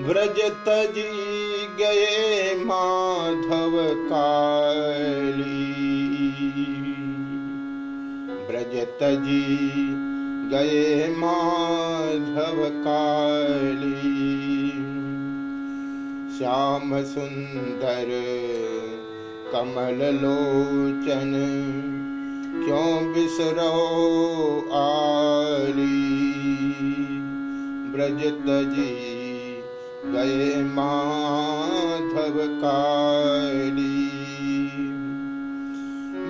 ब्रज तजी गए माधव काली। ब्रज तजी गए माधव काली। श्याम सुंदर कमल लोचन क्यों बिसरो आली। ब्रज तजी गए माधव काली।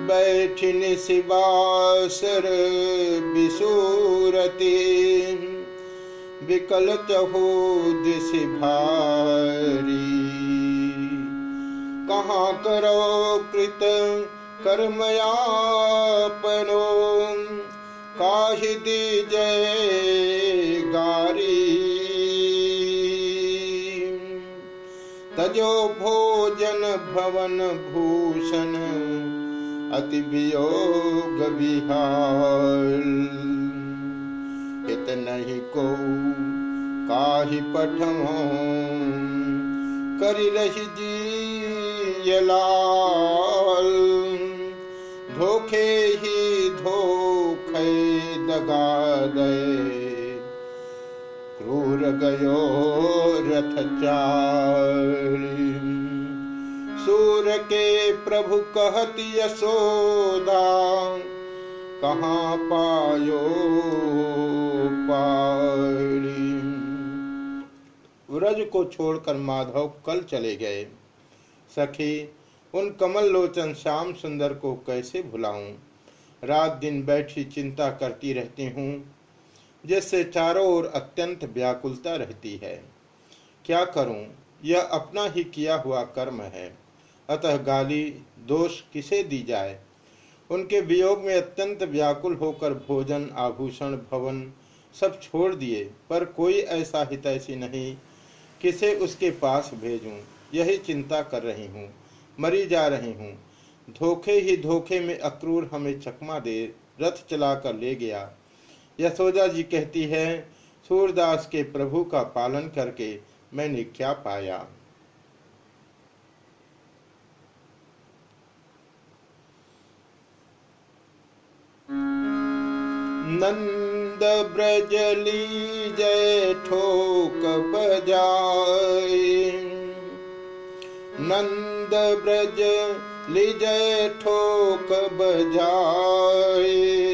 बैठिन शिवासर बिसूरती। विकल चहो दिश भारी कहाँ करो कृत कर्मयापनो काहि जय तजो भोजन भवन भूषण, अति वियोग विहार इत नहीं को काहि पठमो, करि रही जी लाल। धोखे ही धोखे दगा दे। गयो रथ चारी सूर के प्रभु कहत यशोदा, कहाँ पायो पारी व्रज को छोड़कर माधव कल चले गए। सखी, उन कमल लोचन श्याम सुंदर को कैसे भुलाऊं? रात दिन बैठी चिंता करती रहती हूँ। जिससे चारों ओर अत्यंत व्याकुलता रहती है। क्या करूँ? यह अपना ही किया हुआ कर्म है। अतः गाली, दोष किसे दी जाए? उनके वियोग में अत्यंत व्याकुल होकर भोजन, आभूषण, भवन सब छोड़ दिए, पर कोई ऐसा हितैषी नहीं किसे उसके पास भेजूं। यही चिंता कर रही हूँ, मरी जा रही हूँ। धोखे ही धोखे में अक्रूर हमें चकमा दे, रथ चलाकर ले गया। यशोदा जी कहती है, सूरदास के प्रभु का पालन करके मैंने क्या पाया? नंद ब्रजली जय ठोक बजाए। नंद ब्रज लिजय ठोक बजाए।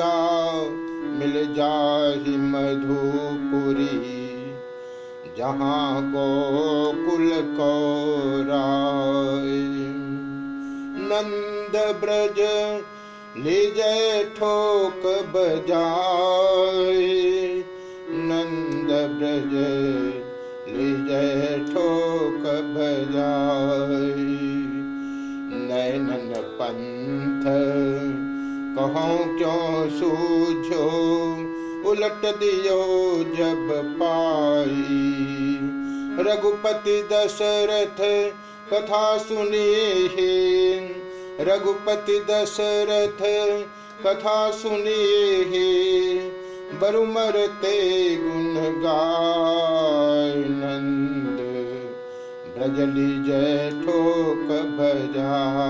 देहु मिल जाहि मधुपुरी। जहाँ को राय। नंद ब्रज लिजय ठोक बजाए। नंद ब्रज लिजय ठोक बजाए। कहो क्यों सूझो? उलट दियो जब पाई। रघुपति दशरथ कथा सुनिए रघुपति दशरथ कथा सुनिए बरुमर ते गुण गाय ब्रजली जय ठोक बजाय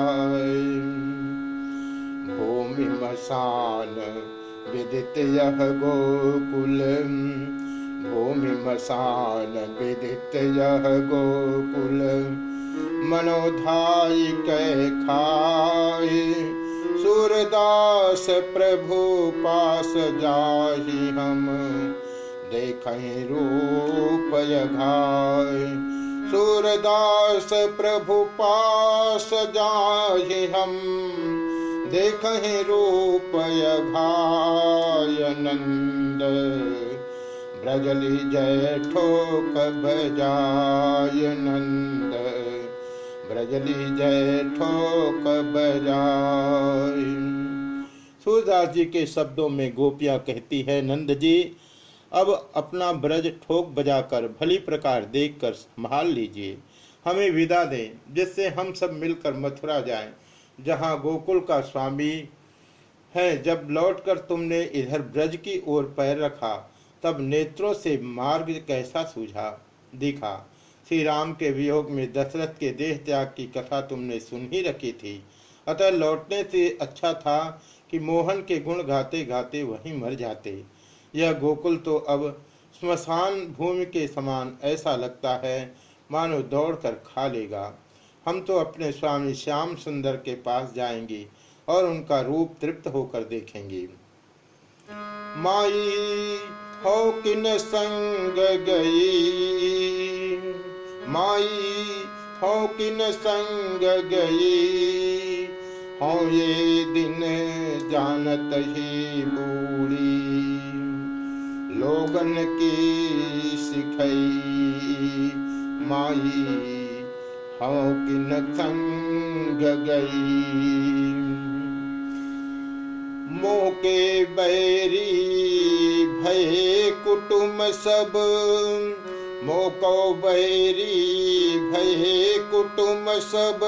मसान विदित यह गोकुल। भूमि मसान विदित यह गोकुल। मनोधाई कै खाए सूरदास प्रभु पास जाहि हम। देखें रूप घाय सूरदास प्रभु पास जाहि हम। देखें रूप घाय नंद ब्रजली जय ठोक बजाय नंद ब्रजली जय ठोक बजाय। सूरदास जी के शब्दों में गोपियाँ कहती है, नंद जी, अब अपना ब्रज ठोक बजाकर भली प्रकार देखकर संभाल लीजिए। हमें विदा दें, जिससे हम सब मिलकर मथुरा जाएँ। जहाँ गोकुल का स्वामी है, जब लौटकर तुमने इधर ब्रज की ओर पैर रखा, तब नेत्रों से मार्ग कैसा सूझा, दिखा। श्री राम के वियोग में दशरथ के देह त्याग की कथा तुमने सुन ही रखी थी। अतः लौटने से अच्छा था कि मोहन के गुण गाते गाते वहीं मर जाते। यह गोकुल तो अब स्मशान भूमि के समान ऐसा लगता है, मानो दौड़कर खा लेगा। हम तो अपने स्वामी श्याम सुंदर के पास जाएँगे और उनका रूप तृप्त होकर देखेंगे। माई हो किन संग गई? माई हो किन संग गई? हो ये दिन जानत ही बूढ़ी। लोगन की सिखई माई हो किन संग गई मोके बैरी भय कुटुम सब। मोको बैरी भय कुटुम सब।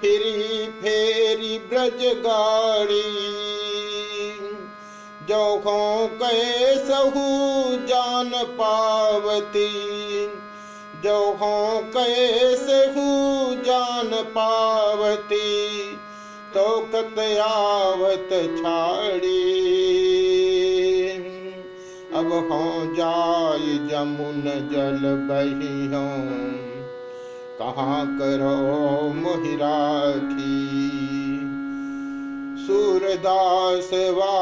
फिरी फेरी ब्रज गाड़ी। जो कैसहू जान पावती। जो कैसहू जान पावती तो कतयावत छाड़ी। अब हो जाय जमुन जल बही हो कहाँ करो मोहिराखी सूरदास वा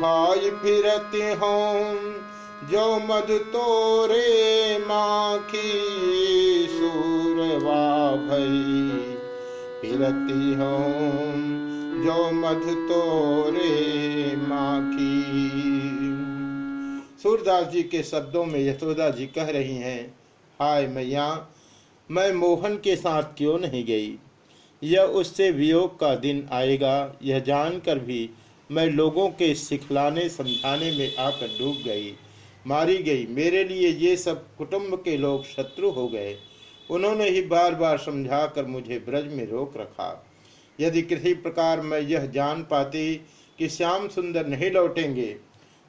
भाई फिरती हो जो मध तोरे माखी सूरवा भई। फिरती हो जो मध तोरे माखी। सूरदास जी के शब्दों में यशोदा जी कह रही हैं, हाय मैया, मैं मोहन के साथ क्यों नहीं गई? यह उससे वियोग का दिन आएगा, यह जानकर भी मैं लोगों के सिखलाने समझाने में आकर डूब गई। मारी गई। मेरे लिए ये सब कुटुंब के लोग शत्रु हो गए। उन्होंने ही बार बार समझाकर मुझे ब्रज में रोक रखा। यदि किसी प्रकार मैं यह जान पाती कि श्याम सुंदर नहीं लौटेंगे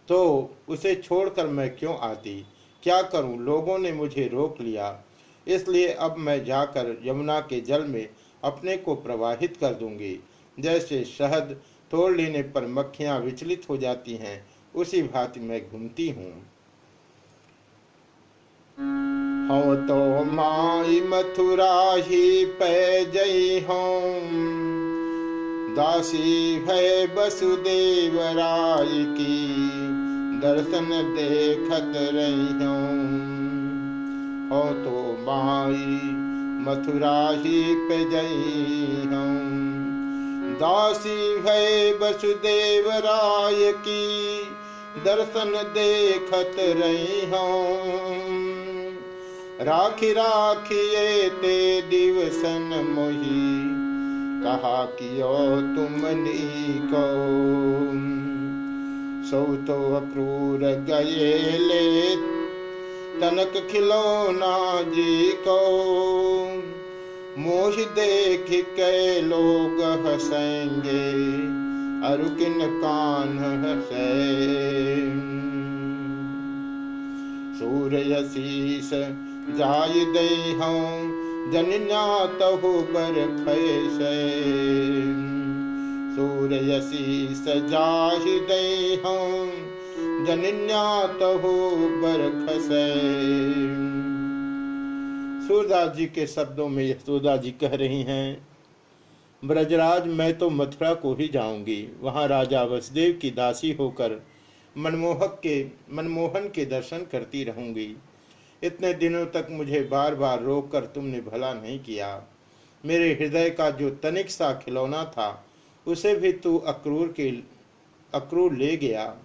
तो उसे छोड़कर मैं क्यों आती? क्या करूँ? लोगों ने मुझे रोक लिया। इसलिए अब मैं जाकर यमुना के जल में अपने को प्रवाहित कर दूँगी। जैसे शहद तोड़ लेने पर मक्खियाँ विचलित हो जाती हैं, उसी भांति मैं घूमती हूँ। हो तो माई मथुरा ही पै जई हों। दासी है वसुदेव राय की, दर्शन देखत रही हो तो माई मथुरा ही पे जई दासी है वसुदेव राय की, दर्शन देखत रही हूँ राखी राखिए ते दिवसन मोही। कहा कियो तुम को सौ तो अक्रूर गए ले। तनक खिलौना जी को मोह देख के लोग हंसेंगे अरुकिन कान हसे? सूर्य शीस जाय दे हूँ जनन्यातहु बर फैसे सूर्य शीस जाहि दे हूँ जनन्यातहु बर खसे। सूरदास जी के शब्दों में यशोदा जी कह रही हैं, ब्रजराज, मैं तो मथुरा को ही जाऊँगी। वहाँ राजा वसुदेव की दासी होकर मनमोहक के, मनमोहन के दर्शन करती रहूँगी। इतने दिनों तक मुझे बार बार रोक कर तुमने भला नहीं किया। मेरे हृदय का जो तनिक सा खिलौना था, उसे भी तू अक्रूर के, अक्रूर ले गया।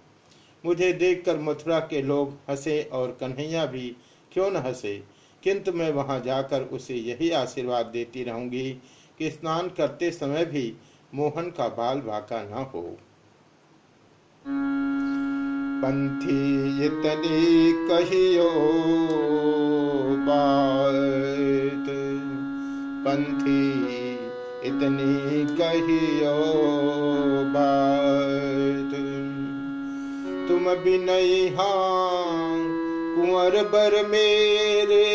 मुझे देखकर मथुरा के लोग हंसे और कन्हैया भी, क्यों न हंसे? किंतु मैं वहाँ जाकर उसे यही आशीर्वाद देती रहूँगी कि स्नान करते समय भी मोहन का बाल बाका न हो। पंथी इतनी कहियो बात। पंथी इतनी कहियो बात। तुम भी नहीं हाँ कुंवर बर मेरे।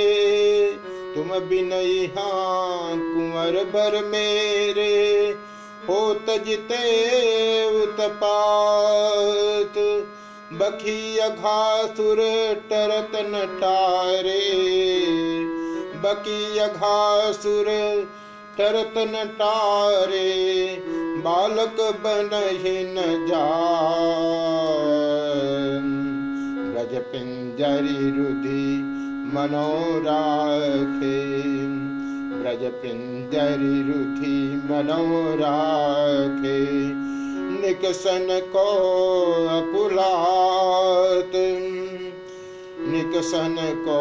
तुम भी नहीं हाँ कुंवर बर मेरे। हो तजते उत्पात बखी अघासुर टरत नटारे। बकी अघासुर टरत नटारे, बालक बन न जा ब्रज पिंजरी रुधि मनोराखे। ब्रज पिंजरी रुधि मनोराखे। निकसन को अकुलात। निकसन को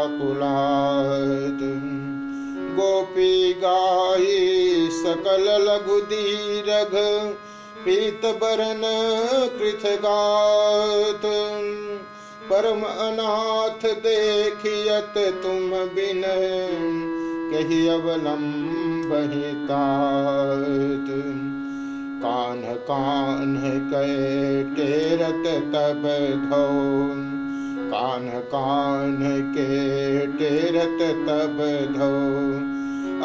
अकुलात। गोपी गाई सकल लघु दीरघ, पीत बरन कृथगात परम अनाथ देखियत तुम बिन कही अवलंब कान कान के टेरत तब धो कान कान के टेरत तब धो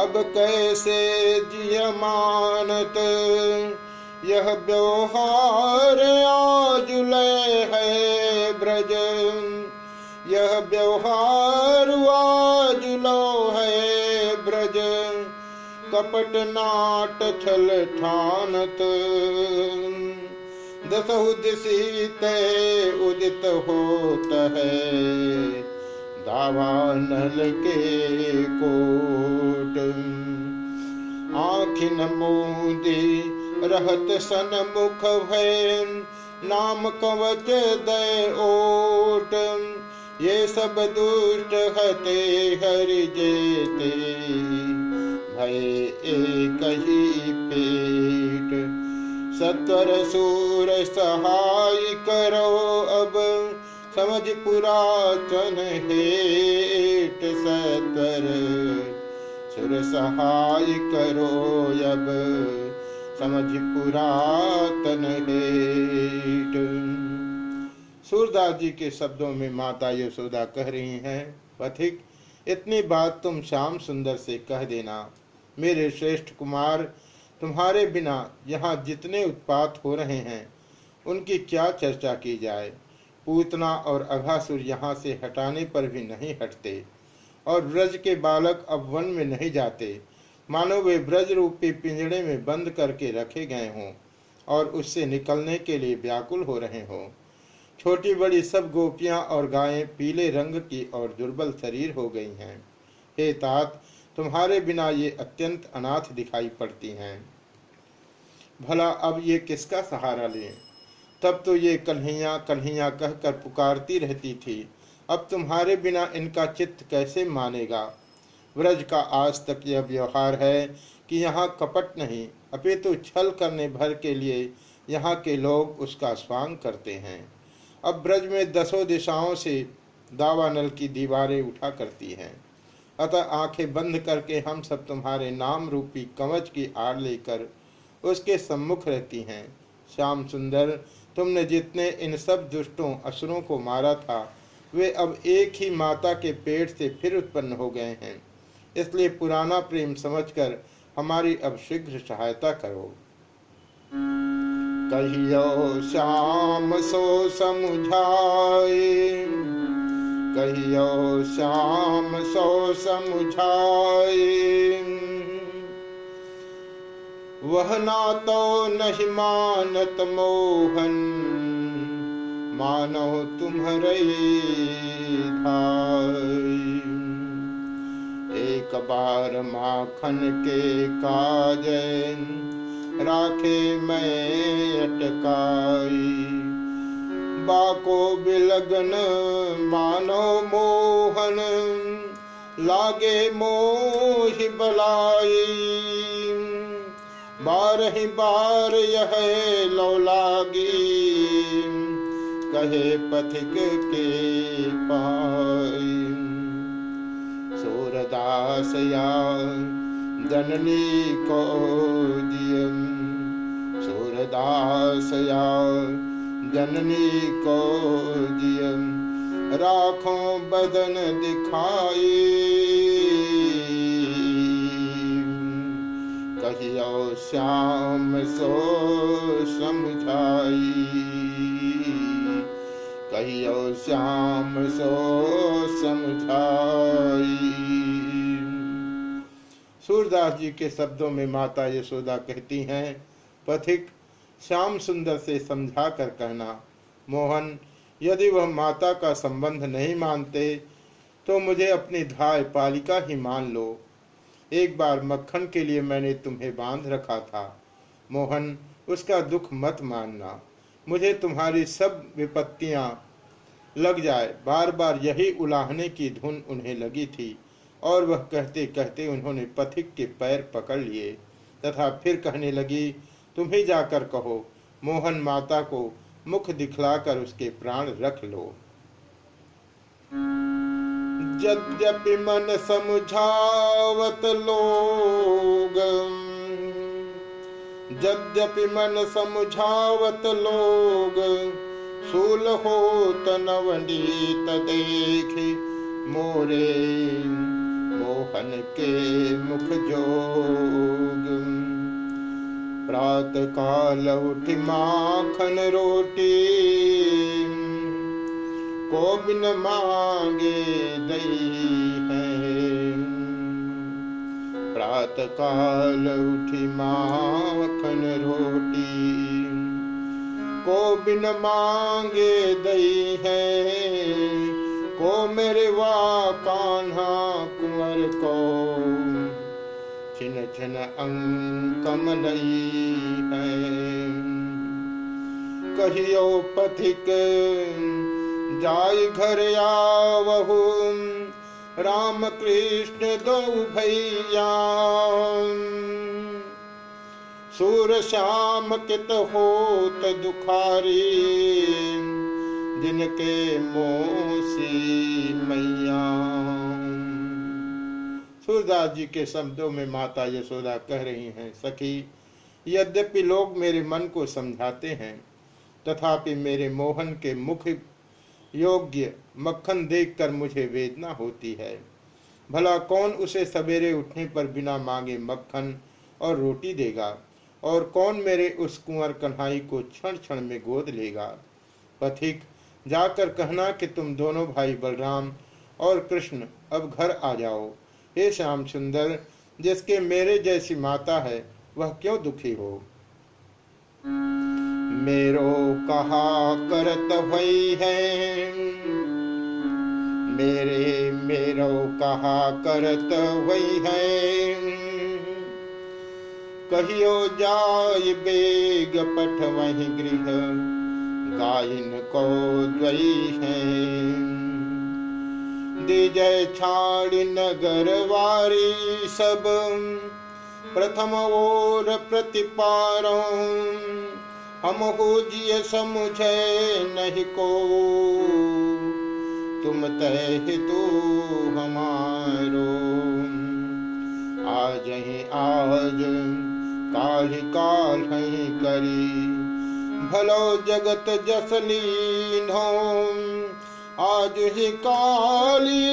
अब कैसे जियमानत यह व्यवहार आजुल है ब्रज यह व्यवहार आजुलो है कपट नाट छल ठानत। दसहु दिशीते उदित होत है। दावानल के कोट। आखिन मोदी रहत सन मुख भय नाम कवच दय ओट। ये सब दुष्ट हते हरि जेते। भय एक ही पेट सत्वर सूर सहाय करो अब। समझ पुरातन हेट सत्वर। सुर सहाय करो अब। समझ पुरातन हेट सूरदास जी के शब्दों में माता यशोदा कह रही हैं, पथिक, इतनी बात तुम श्याम सुंदर से कह देना। मेरे श्रेष्ठ कुमार, तुम्हारे बिना यहाँ जितने उत्पात हो रहे हैं, उनकी क्या चर्चा की जाए? पूतना और अघासुर यहाँ से हटाने पर भी नहीं हटते और ब्रज के बालक अब वन में नहीं जाते। मानो वे ब्रज रूपी पिंजड़े में बंद करके रखे गए हों और उससे निकलने के लिए व्याकुल हो रहे हों। छोटी बड़ी सब गोपियाँ और गायें पीले रंग की और दुर्बल शरीर हो गई हैं। हे तात तुम्हारे बिना ये अत्यंत अनाथ दिखाई पड़ती हैं। भला अब ये किसका सहारा लें? तब तो ये कन्हैया कन्हैया कहकर पुकारती रहती थी, अब तुम्हारे बिना इनका चित्त कैसे मानेगा? व्रज का आज तक यह व्यवहार है कि यहाँ कपट नहीं, अपितु तो छल करने भर के लिए यहाँ के लोग उसका स्वांग करते हैं। अब ब्रज में दसों दिशाओं से दावानल की दीवारें उठा करती हैं। अतः आँखें बंद करके हम सब तुम्हारे नाम रूपी कवच की आड़ लेकर उसके सम्मुख रहती हैं। श्याम सुंदर, तुमने जितने इन सब दुष्टों, असुरों को मारा था, वे अब एक ही माता के पेट से फिर उत्पन्न हो गए हैं। इसलिए पुराना प्रेम समझकर हमारी अब शीघ्र सहायता करो। कहियो, श्याम सो समुझाए। कहियो श्याम सो समुझाए वह ना तो नहीं मानत मोहन मानो तुम्हारे एक बार माखन के काज राखे मैं अटकाई। बाको बिलगन मानो मोहन, लागे मोहि बलाई। बार ही बार यह लो लागी, कहे पथिक के पाई। सूरदास या जननी को दियम, सूरदास या जननी को दिय राखो बदन दिखाई। कहियो श्याम सो समझाई। कहियो श्याम सो समझाई। सूरदास जी के शब्दों में माता यशोदा कहती हैं, पथिक श्याम सुंदर से समझा कर कहना, मोहन, यदि वह माता का संबंध नहीं मानते तो मुझे अपनी धाय पालिका ही मान लो। एक बार मक्खन के लिए मैंने तुम्हें बाँध रखा था। मोहन, उसका दुख मत मानना। मुझे तुम्हारी सब विपत्तियाँ लग जाए। बार बार यही उलाहने की धुन उन्हें लगी थी, और वह कहते कहते उन्होंने पथिक के पैर पकड़ लिए, तथा फिर कहने लगी तुम ही जाकर कहो, मोहन माता को मुख दिखलाकर उसके प्राण रख लो। यद्यपि मन समझावत लोग, यद्यपि मन समझावत लोग, सूल हो तनवनीत देख मोरे मोहन के मुख जोग। प्रात काल उठ माखन रोटी। को बिन मांगे दई है। प्रात काल उठी माखन रोटी। को बिन मांगे दई है। को मेरे वा कान्हा कुंवर को। छिन छिन अंकम लई है कहियो पथिक, जाय घर आवहु। राम कृष्ण दो भैया। सूर श्याम कित होत दुखारी, जिनके मोसी मैया। सूरदास जी के शब्दों में माता यशोदा कह रही हैं, सखी, यद्यपि लोग मेरे मन को समझाते हैं, तथापि मेरे मोहन के मुख योग्य मक्खन देखकर मुझे वेदना होती है। भला कौन उसे सवेरे उठने पर बिना मांगे मक्खन और रोटी देगा, और कौन मेरे उस कुंवर कन्हाई को क्षण क्षण में गोद लेगा? पथिक, जाकर कहना कि तुम दोनों भाई बलराम और कृष्ण, अब घर आ जाओ। हे श्याम सुंदर जिसके मेरे जैसी माता है, वह क्यों दुखी हो? मेरो कहा करत भई है। मेरे, मेरो कहा करत वही है। कहियो जाय बेग पठ वही गृह, गायन को द्वई है। दिजय छाड़ नगर वारी सब। प्रथम ओर प्रतिपारो, हम हो जिय समुझे नहीं को। तुम तह तू हमारो। आज ही आज काल काल ही करी। भलो जगत जसलीन आज ही काली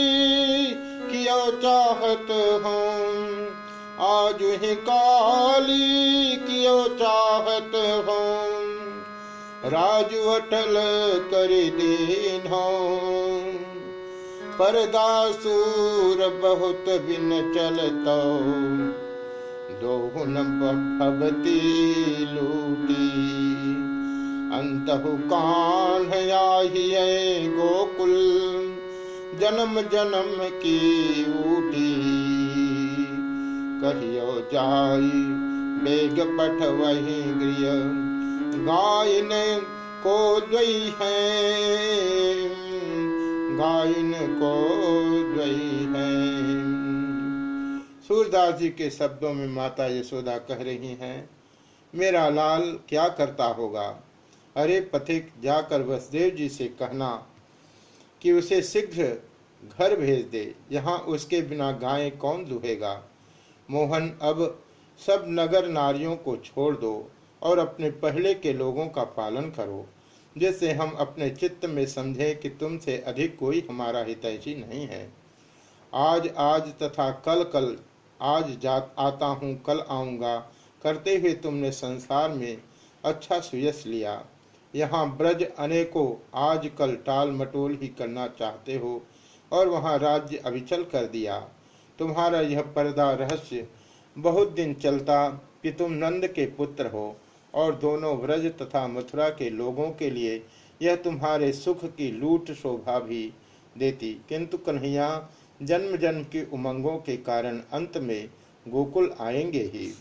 किया चाहत हूँ। आज ही काली कियो चाहत हूँ। राज अटल कर दीन परदासूर बहुत बिन चलतो। दोहुन भवती लूटी अंतहु कान आहिए गोकुल, जन्म जन्म की ऊटी। कहियो जाई बेग पठ वही गृह गायन को द्वई है। गायन को द्वई है। सूरदास जी के शब्दों में माता यशोदा कह रही हैं, मेरा लाल क्या करता होगा? अरे पथिक, जाकर वसुदेव जी से कहना कि उसे शीघ्र घर भेज दे, यहाँ उसके बिना गायें कौन दुहेगा मोहन, अब सब नगर नारियों को छोड़ दो और अपने पहले के लोगों का पालन करो, जिससे हम अपने चित्त में समझें कि तुमसे अधिक कोई हमारा हितैषी नहीं है। आज आज तथा कल कल, आज जा, आता हूँ, कल आऊँगा। करते हुए तुमने संसार में अच्छा सुयस लिया। यहाँ ब्रज अनेकों आज कल टाल मटोल ही करना चाहते हो और वहाँ राज्य अविचल कर दिया। तुम्हारा यह पर्दा रहस्य बहुत दिन चलता कि तुम नंद के पुत्र हो और दोनों व्रज तथा मथुरा के लोगों के लिए यह तुम्हारे सुख की लूट शोभा भी देती। किंतु कन्हैया जन्म जन्म की उमंगों के कारण अंत में गोकुल आएँगे ही।